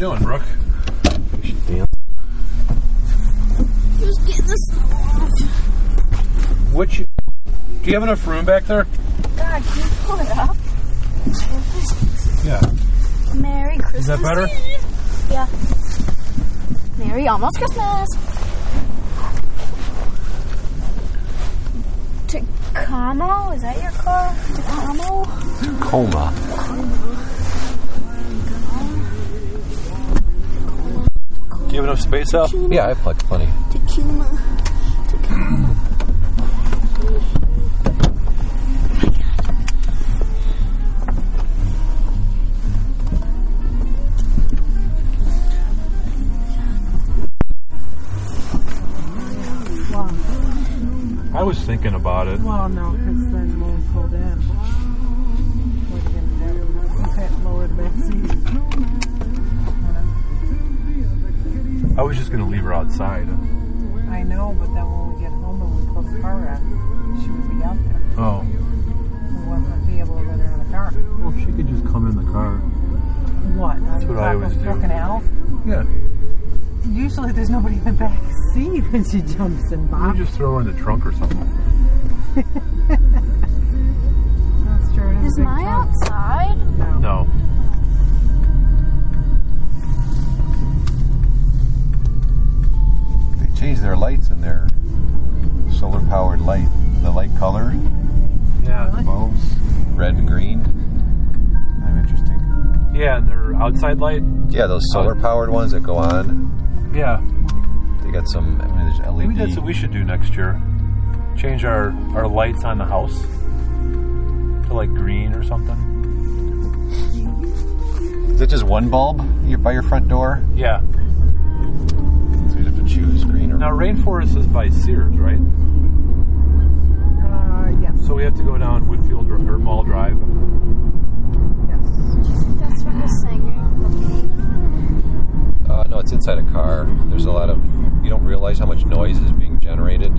doing, Brooke? Just getting this off. Which? Do you have enough room back there? God, can you pull it up? Yeah. Merry Christmas. Is that better? Eve. Yeah. Merry almost Christmas. Tacamo? Is that your car? Tacamo? Coma. Do you have enough space out? Yeah, I plugged plenty. Tacoma. Tacoma. I was thinking about it. Well, no, I was just gonna leave her outside. I know, but then when we get home and we pull the car in, she would be out there. Oh. We wouldn't be able to let her in the car. Well, she could just come in the car. What? That's what I always do. Fucking Al? Yeah. Usually there's nobody in the back seat when she jumps in, You Bob. just throw her in the trunk or something. That's true. Is big my outside? No. No. Outside light. Yeah, those solar powered ones that go on. Yeah. They got some. I mean, there's LED. Maybe that's what we should do next year. Change our, our lights on the house to like green or something. Is it just one bulb here by your front door? Yeah. So you have to choose green or Now Rainforest is by Sears, right? Uh, yes. So we have to go down Woodfield or or Mall Drive. Yes. That's from the singing. Uh, no, it's inside a car. There's a lot of. You don't realize how much noise is being generated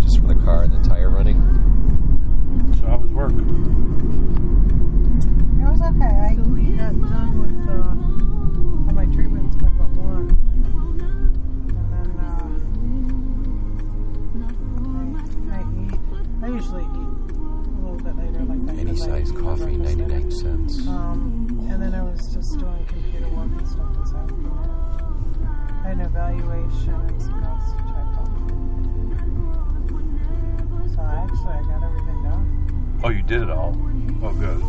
just from the car and the tire running. So how was work? It was okay. I got did it all. Oh, good.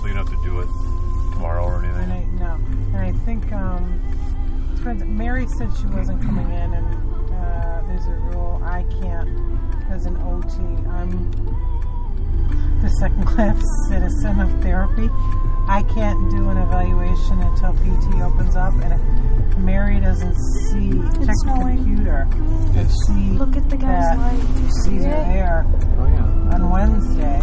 So you don't have to do it tomorrow or And anything. I no, and I think um. Mary said she wasn't coming in, and uh, there's a rule I can't, as an OT, I'm the second class citizen of therapy. I can't do an evaluation until PT opens up, and if Mary doesn't see, check the snowing. computer, and see Look at the guy's that light. Do you see these are it? there Oh yeah, on Wednesday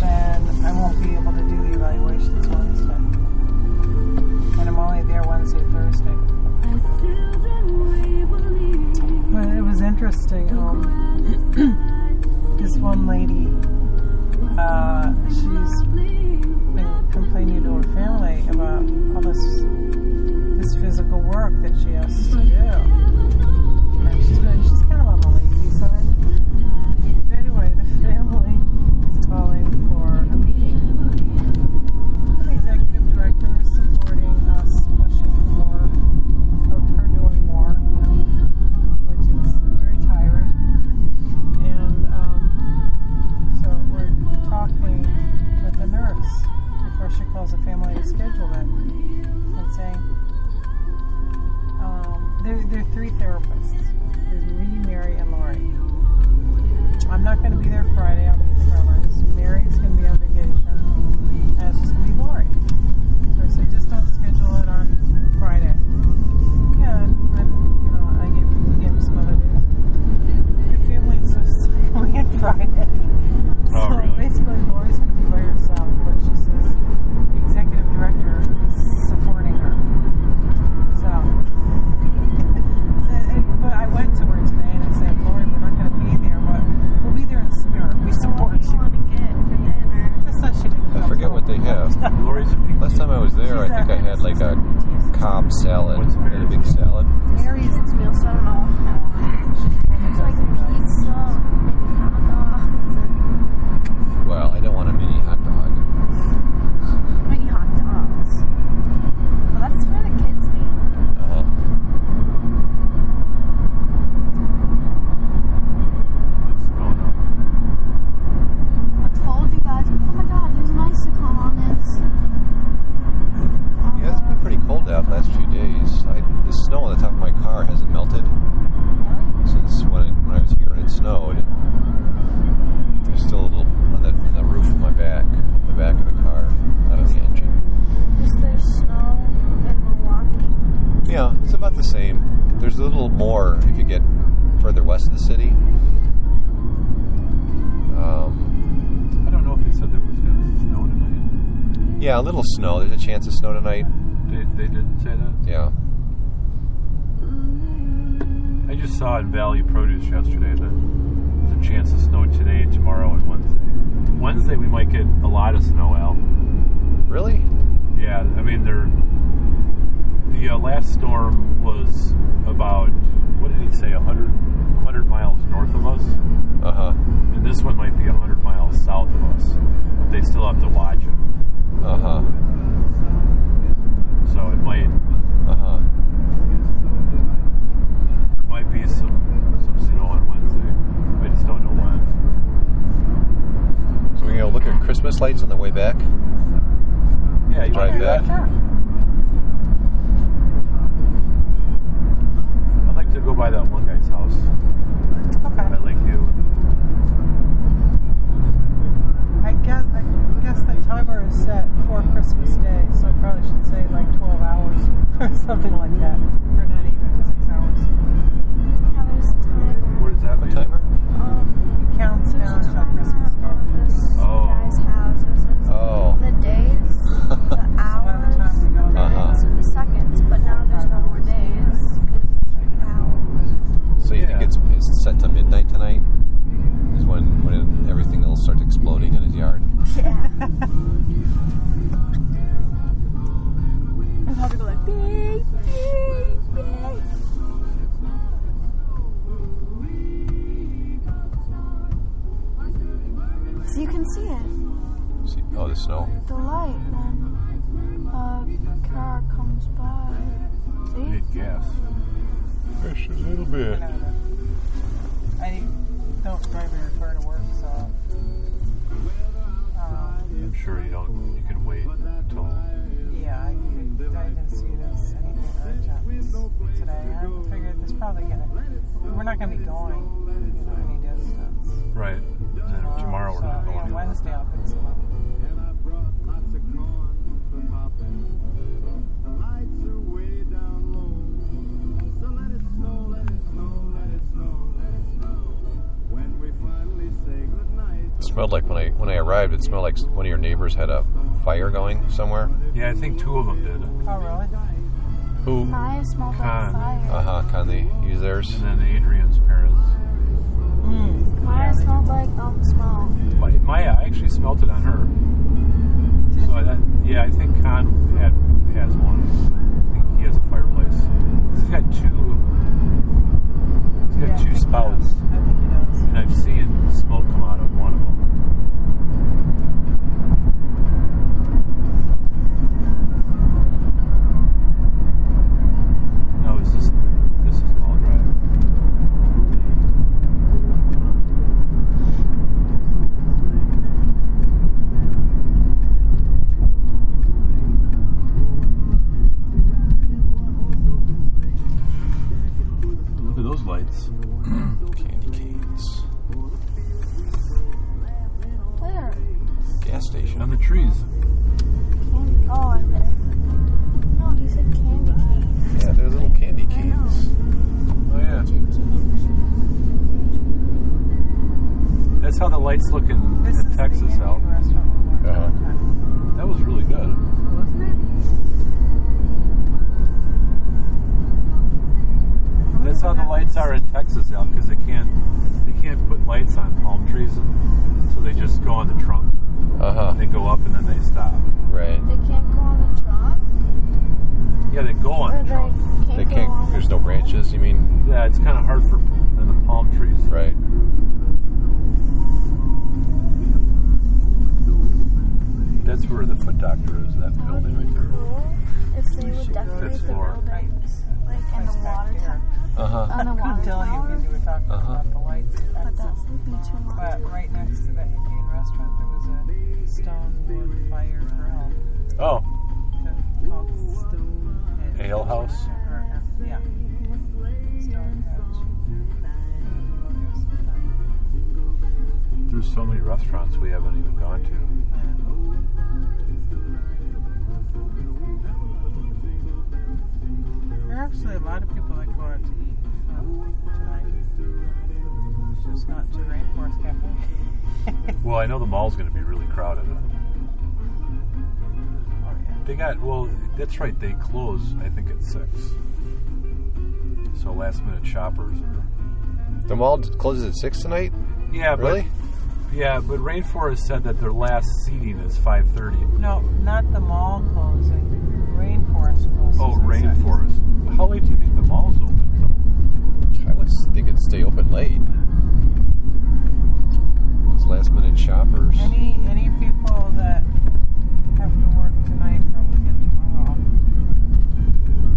then I won't be able to do the evaluations Wednesday. And I'm only there Wednesday, Thursday. But it was interesting. Um, this one lady, uh, she's been complaining to her family about all this this physical work that she has to do. Chance of snow tonight. They, they didn't say that. Yeah. I just saw in Valley Produce yesterday that there's a chance of snow today, tomorrow, and Wednesday. Wednesday we might get a lot of snow, Al. Really? Yeah, I mean they're the uh, last storm was about what did he say 100, 100 miles north of us, Uh huh. and this one might be hundred miles south of us, but they still have to watch it. Uh huh. So it might Uh huh. might be some some snow on Wednesday. I just don't know when. So we're gonna look at Christmas lights on the way back. Yeah, you Try want to do that. that? I'd like to go by that one guy's house okay. at Lakeview. I guess I guess the timer is set for Christmas Day, so I probably should say like 12 hours or something like that, can see it, See, oh, the snow. the light when a car comes by. See? Need gas. Just a little bit. No, no. I don't drive very far to work, so. Um, I'm sure you don't. You can wait until. yeah, I, I didn't see this anything urgent today. I figured there's probably gonna. We're not gonna be going, you know, any distance. Smelled like when I when I arrived. It smelled like one of your neighbors had a fire going somewhere. Yeah, I think two of them did. Oh, really? Who? Maya smelled Con. like fire. Uh huh. Conley use theirs. And then Adrian's parents. Mm. Maya smelled This in is Texas, the Al. Restaurant we went to Uh-huh. That was really good. Wasn't it? That's how the lights are in Texas, Al, because they can't they can't put lights on palm trees, and so they just go on the trunk. Uh huh. They go up and then they stop. Right. They can't go on the trunk? Yeah, they go on Or the they trunk. can't They can't. on There's no branches. You mean? Yeah, it's kind of hard for the palm trees. Right. That's where the foot doctor is. That building right there. Cool. If they would decorate Fifth the floor. buildings like in the water there. tower. Uh huh. On the I couldn't water tell you tower. because you were talking Uh-huh. about the lights. But that exits. would be too much. But right next to the Indian restaurant, there was a stone wood fire grill. Oh, called Stone Ale House. Or, uh, yeah. Stone there's so many restaurants we haven't even gone to. I know the mall's going to be really crowded. oh, yeah. They got well. That's right. They close. I think at six. So last minute shoppers are. The mall closes at six tonight. Yeah, Really? But, yeah, but Rainforest said that their last seating is five thirty. No, not the mall closing. Rainforest closes. Oh, at six. Rainforest. How late do you think the mall's open? I would think it'd stay open late. Last minute shoppers. Any any people that have to work tonight probably get tomorrow.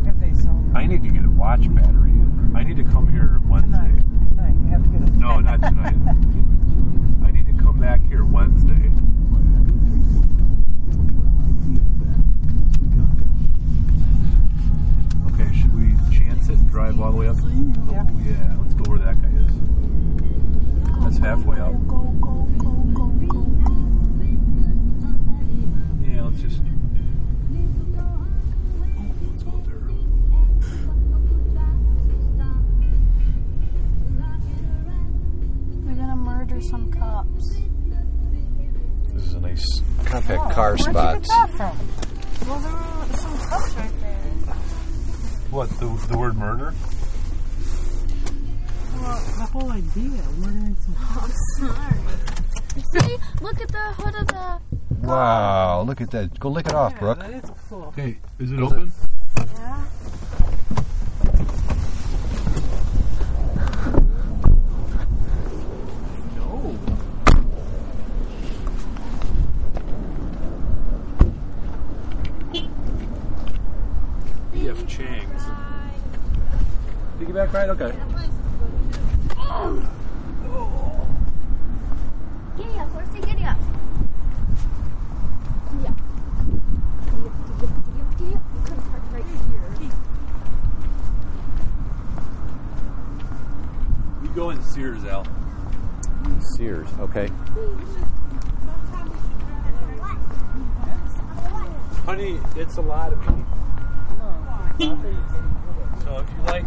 If they sell I need to get a watch battery. I need to come here Wednesday. tonight. Tonight you have to get it. No, not tonight. I need to come back here Wednesday. There were some cops right there. What, the, the word murder? Well, the whole idea, murdering some Oh, sorry. See? Look at the hood of the. Wow, look at that. Go lick it off, Yeah, Brooke. That is cool. Hey, is it Is open? Yeah. No. P.F. Chang's. Piggyback ride? Okay. Giddy up, horsey, giddy up. Giddy up. Giddy up, giddy up, giddy up, giddy up. You could have parked right here. We go in Sears, Al. Sears. Okay. Honey, it's a lot of me. So if you like,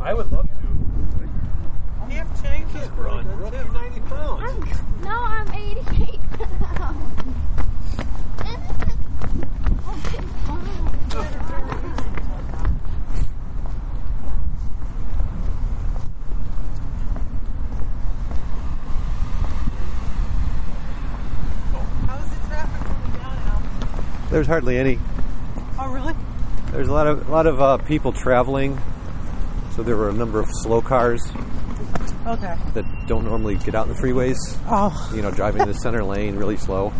I would love to. P.F. Chang's is really Run. good We're up too. to 90 pounds. No, I'm 88 How's the traffic coming down now? There's hardly any. There's a lot of a lot of uh, people traveling, so there were a number of slow cars Okay. that don't normally get out in the freeways. Oh, You know, driving in the center lane really slow.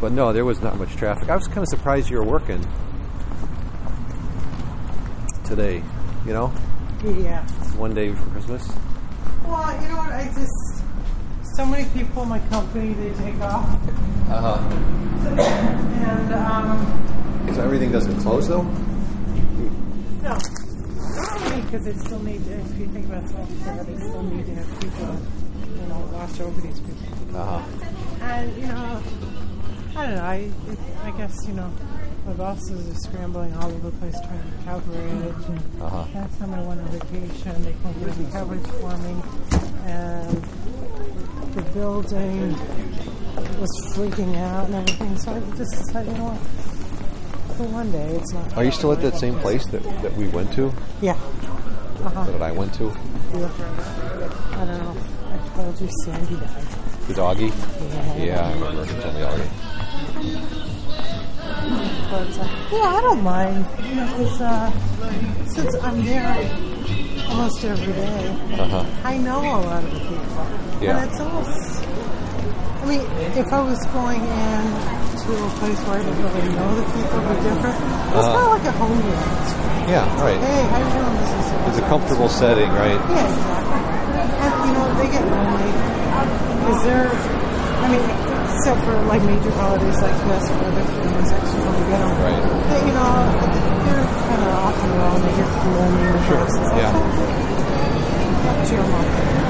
But no, there was not much traffic. I was kind of surprised you were working today. You know, yeah. one day before Christmas. Well, you know what? I just so many people in my company they take off, Uh huh. and um, So everything doesn't close though. no, because they still need. To, if you think about self-care, they still need to have people, you know, watch over these people. Uh huh. And you know, I don't know. I I guess you know, my bosses are scrambling all over the place trying to coverage. And Uh-huh. last time I went on vacation, they couldn't get the coverage for me, and the building was freaking out and everything. So I just decided, you know what? For one day, it's not. Are you still at that same place that, that we went to? Yeah. Uh huh. That I went to? Yeah. I don't know. I told you Sandy died. The doggy? Yeah. Yeah, I remember. You told me already. But uh, yeah, I don't mind. You know, 'cause, uh, since I'm there almost every day, Uh huh. I know a lot of the people. Yeah. And it's almost. I mean, if I was going in to a place where I didn't really know the people, be different. It's Uh-huh. kind of like a home unit. Yeah, right. Hey, how you doing? This is It's a comfortable setting, right? Yeah, exactly. And you know, they get lonely. Is there? I mean, except for like major holidays like this, where the families actually come get them. Right. But, you know, they're kind of off and on their. They get lonely Sure, houses. yeah. That's cheer them up.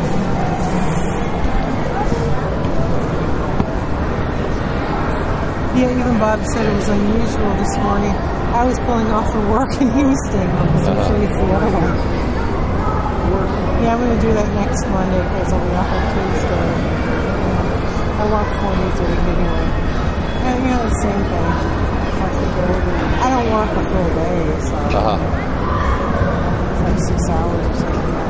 Yeah, even Bob said it was unusual this morning. I was pulling off for work and he was staying usually it's the other one. Yeah, I'm going to do that next Monday because I'll be off on Tuesday. I walk four days a week anyway. And you know, the same thing. I don't walk a full day, so. Uh-huh. It's like six hours or something.